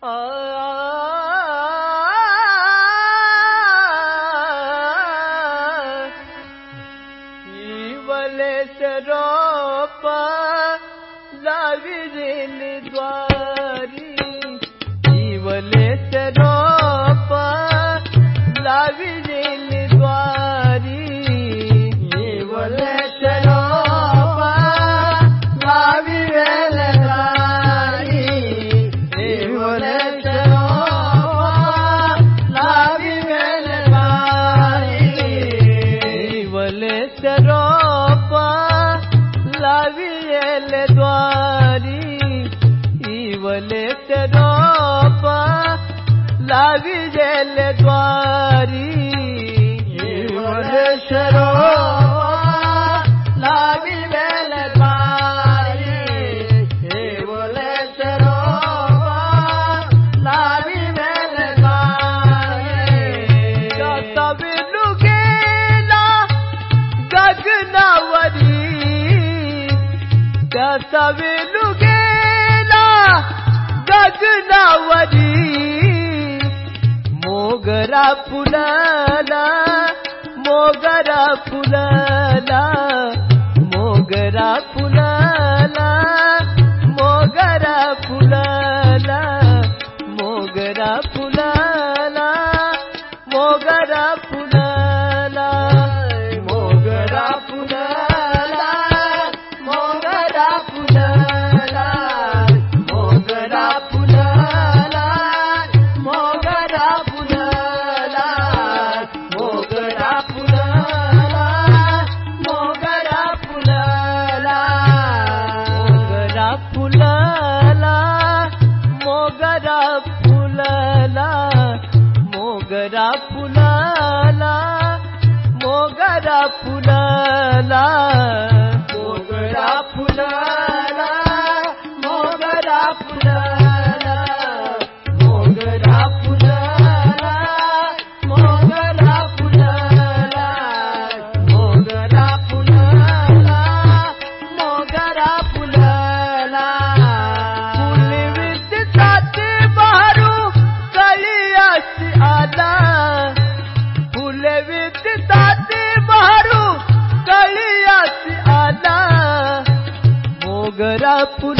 啊 मोगरा फुलला मोगरा फुलला मोगरा फुलला मोगरा फुलला मोगरा फुलला मोगरा मोगरा फुलाला मोगरा फुलाला. मोगरा फुला pura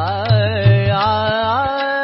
哎哎哎。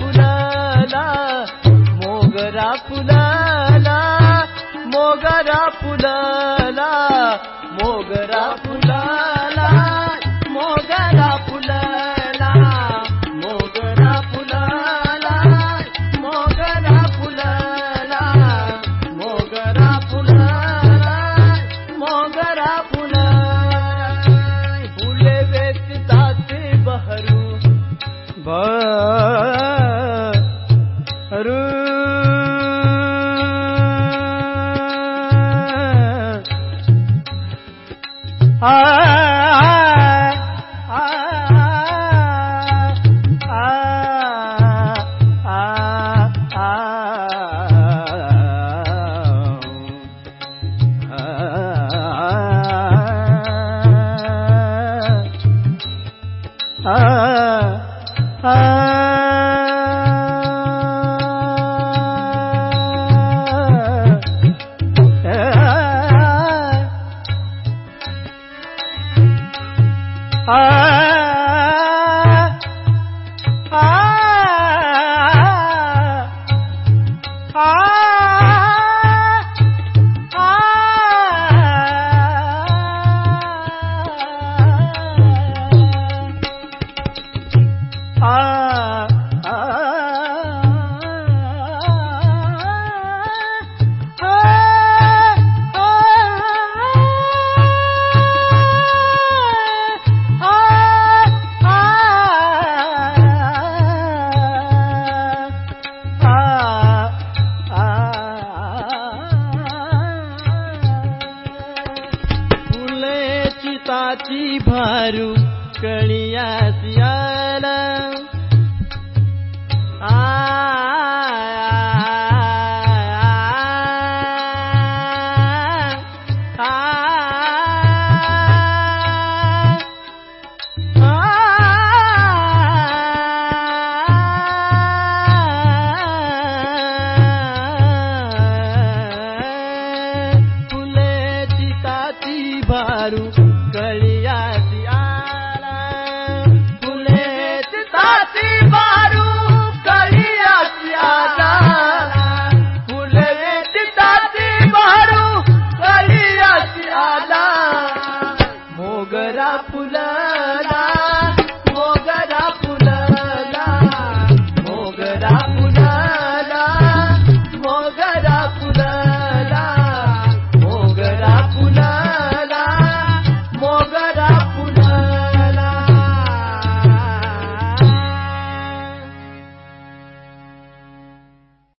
मोगरा फुलला मोगरा फुलला मोगरा फुलला मोगरा फुलला मोगरा फुलला मोगरा फुलला मोगरा फुलाला मोगरा फुलला मोगरा फुला फुले वेचतात बहरू. भरू 啊。ಮಾ